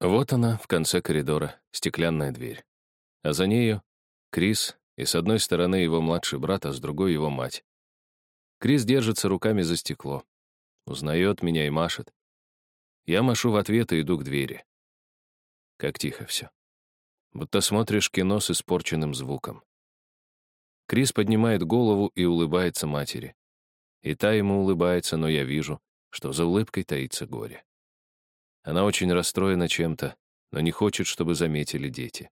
Вот она, в конце коридора, стеклянная дверь. А за нею — Крис, и с одной стороны его младший брат, а с другой — его мать. Крис держится руками за стекло. Узнает меня и машет. Я машу в ответ и иду к двери. Как тихо все. Будто смотришь кино с испорченным звуком. Крис поднимает голову и улыбается матери. И та ему улыбается, но я вижу, что за улыбкой таится горе. Она очень расстроена чем-то, но не хочет, чтобы заметили дети.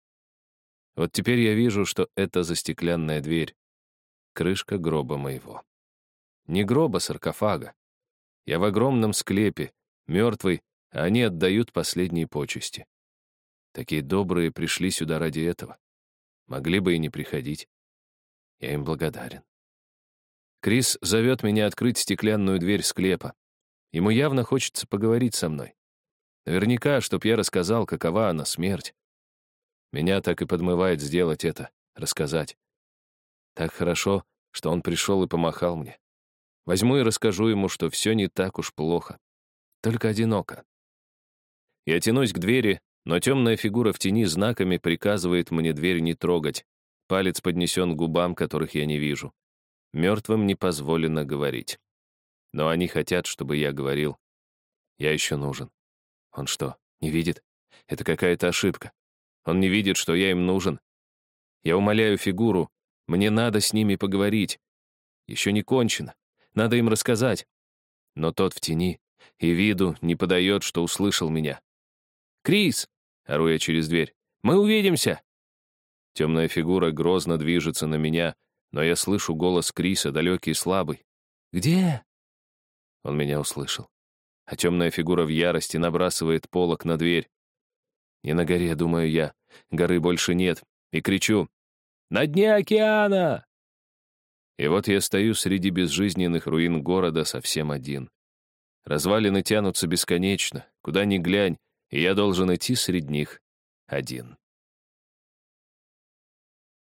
Вот теперь я вижу, что это за стеклянная дверь, крышка гроба моего. Не гроба, саркофага. Я в огромном склепе, мертвый, а они отдают последние почести. Такие добрые пришли сюда ради этого. Могли бы и не приходить. Я им благодарен. Крис зовет меня открыть стеклянную дверь склепа. Ему явно хочется поговорить со мной. Наверняка, чтоб я рассказал, какова она смерть. Меня так и подмывает сделать это, рассказать. Так хорошо, что он пришел и помахал мне. Возьму и расскажу ему, что все не так уж плохо. Только одиноко. Я тянусь к двери, но темная фигура в тени знаками приказывает мне дверь не трогать. Палец поднесен к губам, которых я не вижу. Мертвым не позволено говорить. Но они хотят, чтобы я говорил. Я еще нужен. Он что, не видит? Это какая-то ошибка. Он не видит, что я им нужен. Я умоляю фигуру. Мне надо с ними поговорить. Еще не кончено. Надо им рассказать. Но тот в тени и виду не подает, что услышал меня. «Крис!» — ору я через дверь. «Мы увидимся!» Темная фигура грозно движется на меня, но я слышу голос Криса, далекий и слабый. «Где?» Он меня услышал. А темная фигура в ярости набрасывает полок на дверь. И на горе, думаю я, горы больше нет, и кричу «На дне океана!» И вот я стою среди безжизненных руин города совсем один. Развалины тянутся бесконечно, куда ни глянь, и я должен идти среди них один.